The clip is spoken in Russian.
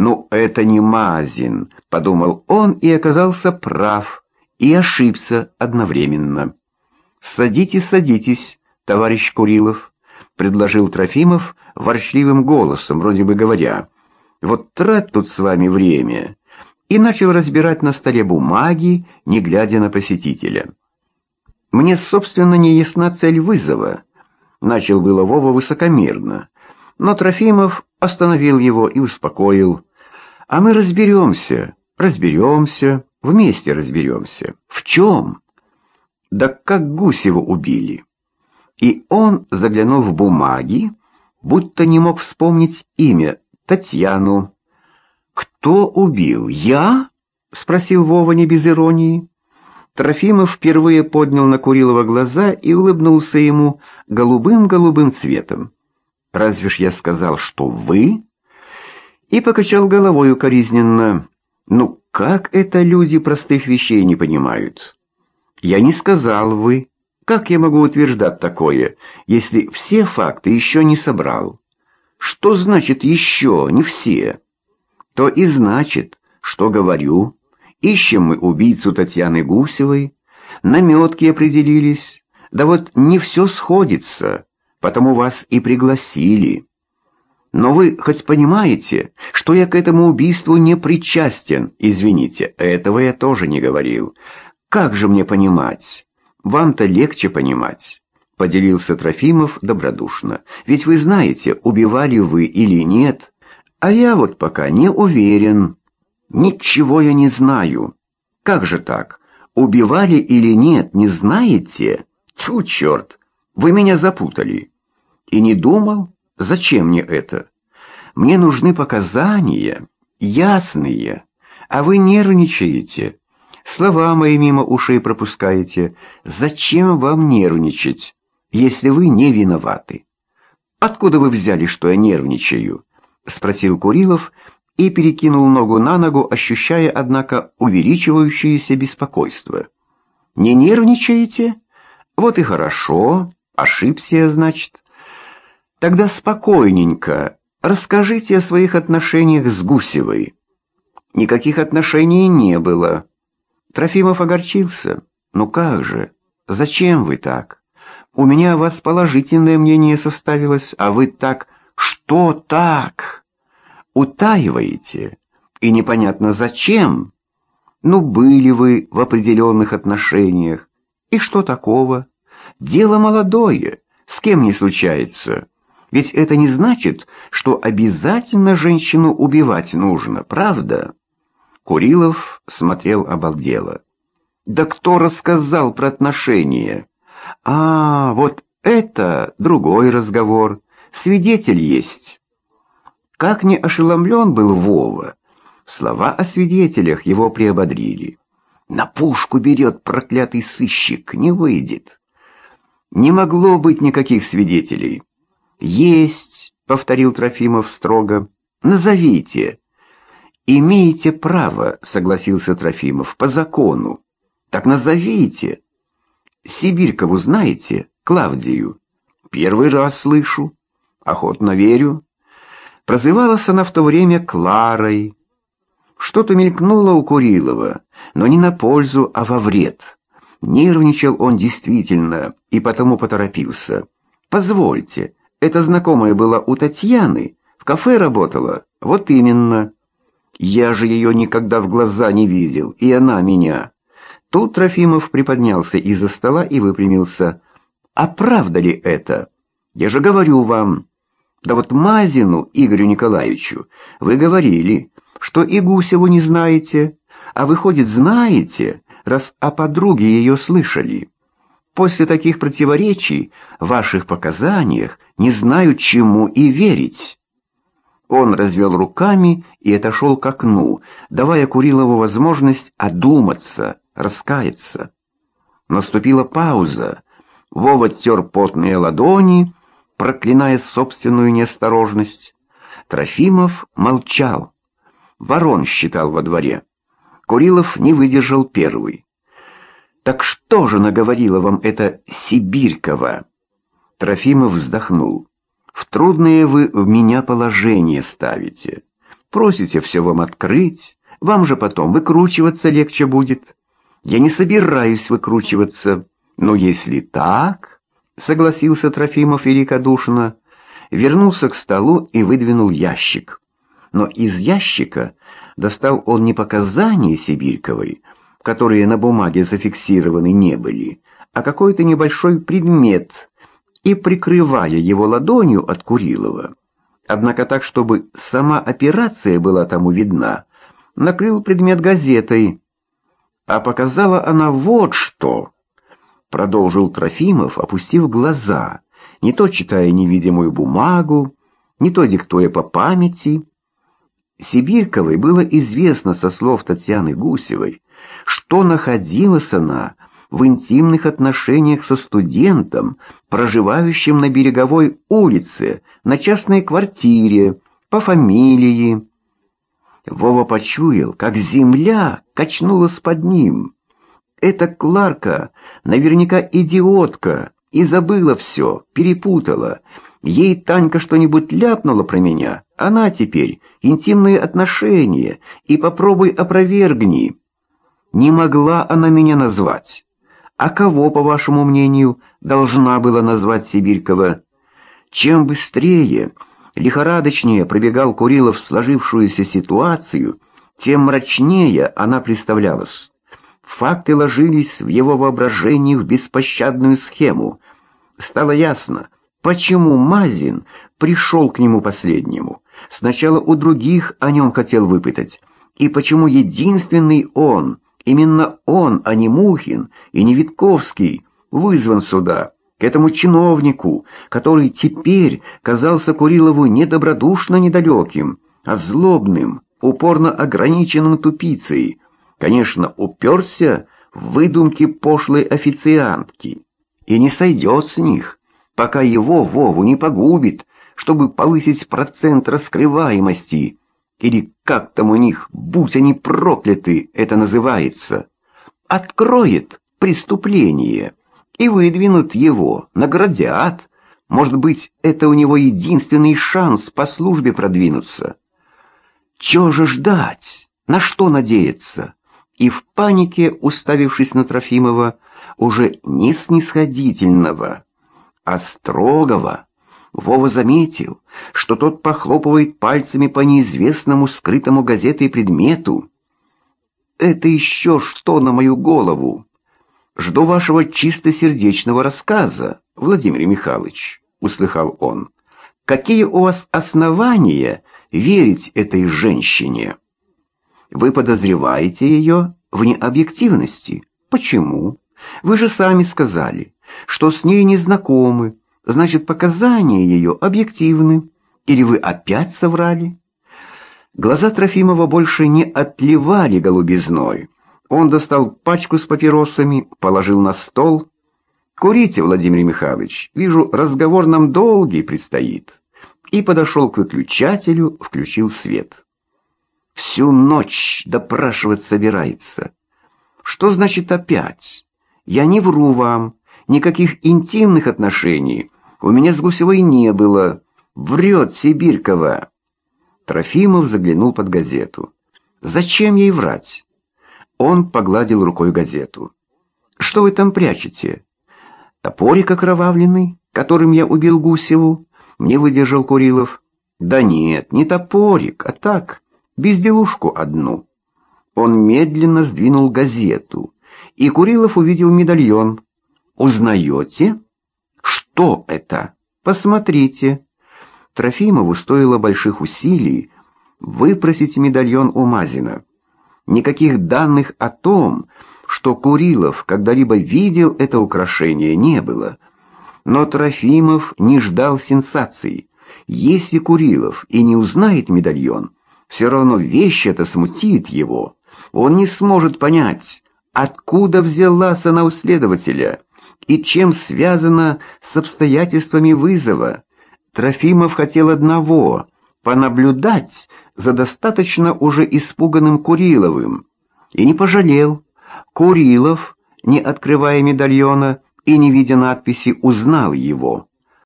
«Ну, это не Мазин», — подумал он и оказался прав, и ошибся одновременно. «Садитесь, садитесь, товарищ Курилов», — предложил Трофимов ворчливым голосом, вроде бы говоря. «Вот трать тут с вами время», и начал разбирать на столе бумаги, не глядя на посетителя. «Мне, собственно, не ясна цель вызова», — начал было Вова высокомерно, но Трофимов остановил его и успокоил. «А мы разберемся, разберемся, вместе разберемся. В чем?» «Да как Гусева убили?» И он заглянул в бумаги, будто не мог вспомнить имя Татьяну. «Кто убил? Я?» — спросил Вова не без иронии. Трофимов впервые поднял на Курилова глаза и улыбнулся ему голубым-голубым цветом. «Разве ж я сказал, что вы?» И покачал головой укоризненно. «Ну, как это люди простых вещей не понимают?» «Я не сказал «вы». Как я могу утверждать такое, если все факты еще не собрал? Что значит «еще» не все? То и значит, что говорю, ищем мы убийцу Татьяны Гусевой, наметки определились, да вот не все сходится, потому вас и пригласили. Но вы хоть понимаете, что я к этому убийству не причастен, извините, этого я тоже не говорил. Как же мне понимать? Вам-то легче понимать, поделился Трофимов добродушно. Ведь вы знаете, убивали вы или нет, а я вот пока не уверен. Ничего я не знаю. Как же так? Убивали или нет, не знаете? Тьфу, черт, вы меня запутали. И не думал, зачем мне это? Мне нужны показания, ясные, а вы нервничаете. Слова мои мимо ушей пропускаете. Зачем вам нервничать, если вы не виноваты? Откуда вы взяли, что я нервничаю? Спросил Курилов и перекинул ногу на ногу, ощущая, однако, увеличивающееся беспокойство. Не нервничаете? Вот и хорошо. Ошибся значит. Тогда спокойненько расскажите о своих отношениях с Гусевой. Никаких отношений не было. Трофимов огорчился. «Ну как же? Зачем вы так? У меня о вас положительное мнение составилось, а вы так... Что так? Утаиваете? И непонятно зачем? Ну, были вы в определенных отношениях. И что такого? Дело молодое, с кем не случается. Ведь это не значит, что обязательно женщину убивать нужно, правда?» Курилов смотрел обалдело. «Да кто рассказал про отношения?» «А, вот это другой разговор. Свидетель есть». Как не ошеломлен был Вова. Слова о свидетелях его приободрили. «На пушку берет проклятый сыщик, не выйдет». «Не могло быть никаких свидетелей». «Есть», — повторил Трофимов строго. «Назовите». «Имеете право», — согласился Трофимов, — «по закону». «Так назовите». «Сибирькову знаете? Клавдию?» «Первый раз слышу. Охотно верю». Прозывалась она в то время Кларой. Что-то мелькнуло у Курилова, но не на пользу, а во вред. Нервничал он действительно и потому поторопился. «Позвольте, эта знакомая была у Татьяны, в кафе работала?» «Вот именно». Я же ее никогда в глаза не видел, и она меня. Тут Трофимов приподнялся из-за стола и выпрямился. А правда ли это? Я же говорю вам. Да вот Мазину Игорю Николаевичу вы говорили, что и Гусеву не знаете, а выходит, знаете, раз о подруге ее слышали. После таких противоречий в ваших показаниях не знаю, чему и верить». Он развел руками и отошел к окну, давая Курилову возможность одуматься, раскаяться. Наступила пауза. Вова тер потные ладони, проклиная собственную неосторожность. Трофимов молчал. Ворон считал во дворе. Курилов не выдержал первый. «Так что же наговорила вам эта Сибирькова?» Трофимов вздохнул. В трудное вы в меня положение ставите. Просите все вам открыть, вам же потом выкручиваться легче будет. Я не собираюсь выкручиваться, но если так, согласился Трофимов великодушно, вернулся к столу и выдвинул ящик. Но из ящика достал он не показания Сибирьковой, которые на бумаге зафиксированы не были, а какой-то небольшой предмет, и, прикрывая его ладонью от Курилова, однако так, чтобы сама операция была тому видна, накрыл предмет газетой. А показала она вот что, продолжил Трофимов, опустив глаза, не то читая невидимую бумагу, не то диктуя по памяти. Сибирьковой было известно со слов Татьяны Гусевой, что находилась она в интимных отношениях со студентом, проживающим на береговой улице, на частной квартире, по фамилии. Вова почуял, как земля качнулась под ним. Эта Кларка наверняка идиотка и забыла все, перепутала. Ей Танька что-нибудь ляпнула про меня, она теперь интимные отношения, и попробуй опровергни. Не могла она меня назвать. А кого, по вашему мнению, должна была назвать Сибирькова? Чем быстрее, лихорадочнее пробегал Курилов сложившуюся ситуацию, тем мрачнее она представлялась. Факты ложились в его воображении в беспощадную схему. Стало ясно, почему Мазин пришел к нему последнему. Сначала у других о нем хотел выпытать. И почему единственный он, именно он, а не Мухин и не Витковский, вызван сюда, к этому чиновнику, который теперь казался Курилову недобродушно недалеким, а злобным, упорно ограниченным тупицей, конечно, уперся в выдумки пошлой официантки и не сойдет с них, пока его Вову не погубит, чтобы повысить процент раскрываемости, или как там у них, будь они прокляты, это называется, откроет преступление и выдвинут его, наградят. Может быть, это у него единственный шанс по службе продвинуться. Чего же ждать? На что надеяться? и в панике, уставившись на Трофимова, уже не снисходительного, а строгого, Вова заметил, что тот похлопывает пальцами по неизвестному скрытому газетой предмету. «Это еще что на мою голову? Жду вашего чистосердечного рассказа, Владимир Михайлович», — услыхал он. «Какие у вас основания верить этой женщине?» Вы подозреваете ее в необъективности. Почему? Вы же сами сказали, что с ней не знакомы, значит, показания ее объективны. Или вы опять соврали? Глаза Трофимова больше не отливали голубизной. Он достал пачку с папиросами, положил на стол. «Курите, Владимир Михайлович, вижу, разговор нам долгий предстоит». И подошел к выключателю, включил свет. Всю ночь допрашивать собирается. Что значит опять? Я не вру вам. Никаких интимных отношений у меня с Гусевой не было. Врет Сибирькова. Трофимов заглянул под газету. Зачем ей врать? Он погладил рукой газету. Что вы там прячете? Топорик окровавленный, которым я убил Гусеву? Мне выдержал Курилов. Да нет, не топорик, а так безделушку одну. Он медленно сдвинул газету, и Курилов увидел медальон. «Узнаете?» «Что это?» «Посмотрите». Трофимову стоило больших усилий выпросить медальон у Мазина. Никаких данных о том, что Курилов когда-либо видел это украшение, не было. Но Трофимов не ждал сенсаций. Если Курилов и не узнает медальон, все равно вещь эта смутит его. Он не сможет понять, откуда взялась она у следователя и чем связана с обстоятельствами вызова. Трофимов хотел одного — понаблюдать за достаточно уже испуганным Куриловым. И не пожалел. Курилов, не открывая медальона и не видя надписи, узнал его.